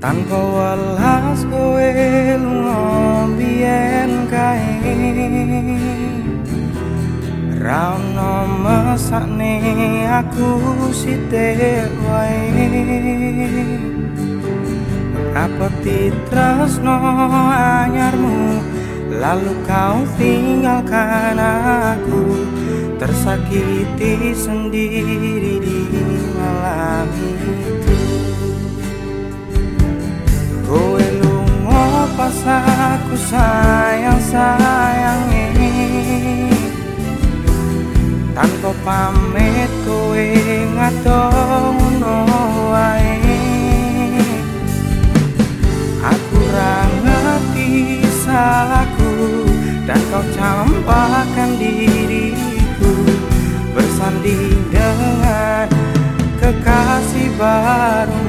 Tanpa walas kowe lunga biyen kae Rauno masak aku SITEWAI Rapeti tresno anyarmu Lalu kau tinggalkan aku Tersakiti sendiri di malam itu Kowe lungo pas aku sayang-sayangi Tanpa pamit kowe ngadong curang hati salahku Dan kau campakkan diriku Bersanding dengan kekasih baru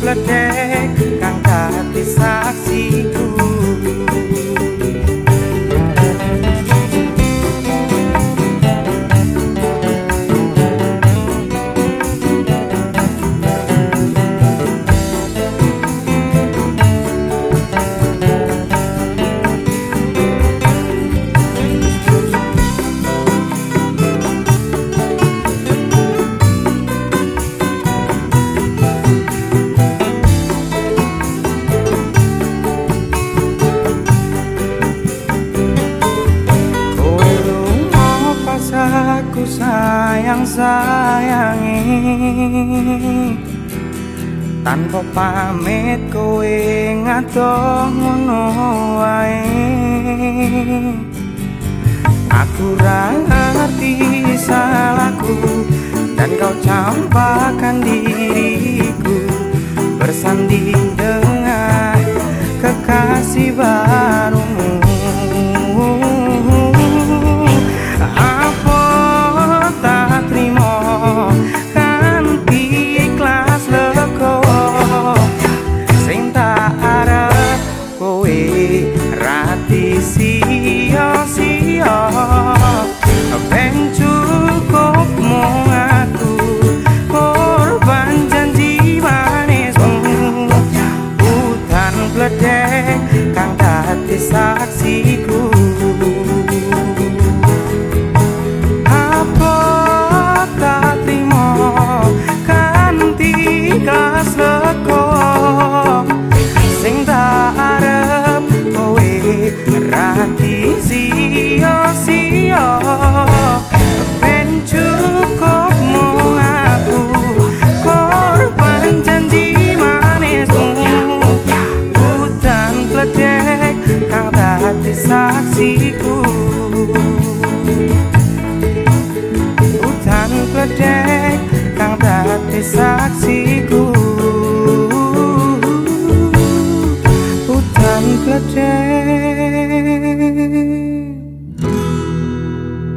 pledek sayang sayangi tanpa pamit kowe ngato ngono wae aku ra ngerti salahku dan kau campakkan diriku bersanding dengan kekasih baru dek kang dadi saksiku apa tak trimo kanthi kelas leko sing arep kowe ngerti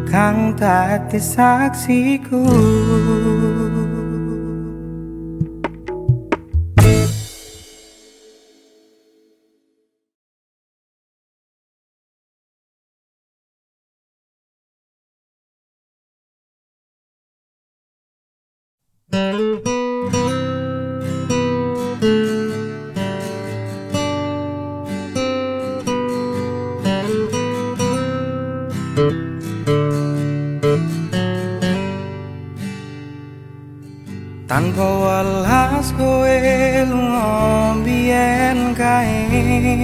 Kang dadi saksiku thank mm -hmm. you tanpa welas kowe lunga biyen kae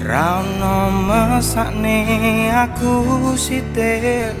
Rauna masakne aku sitik